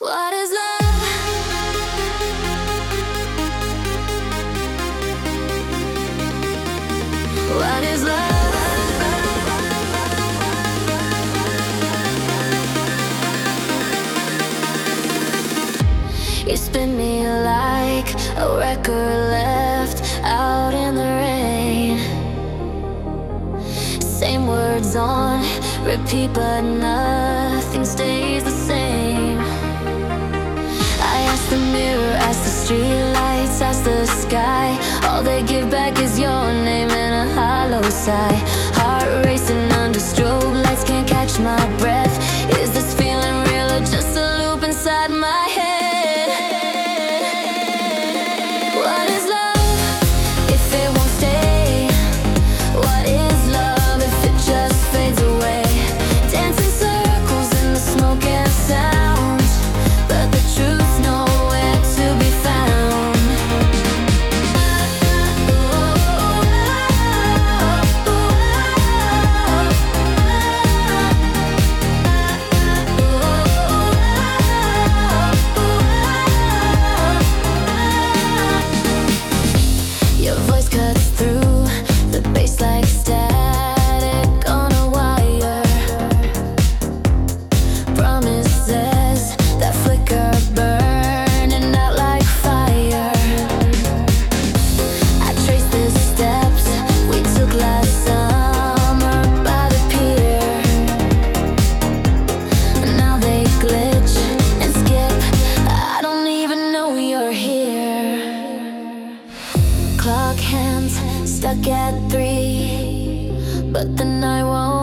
What is love? What is love? You spin me like a record left out in the rain. Same words on repeat, but not. sky. All they give back is your name and a hollow sigh. stuck at three, but then I won't.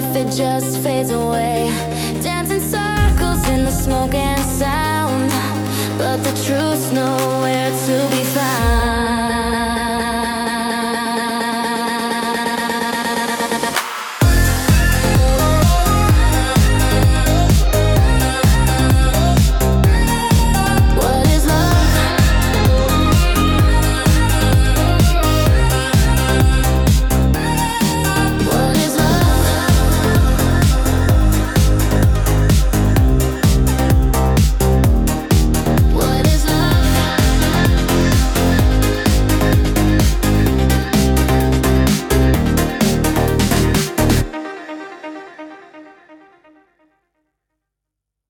if it just fades away. Dancing circles in the smoke and sound, but the truth's nowhere to be found.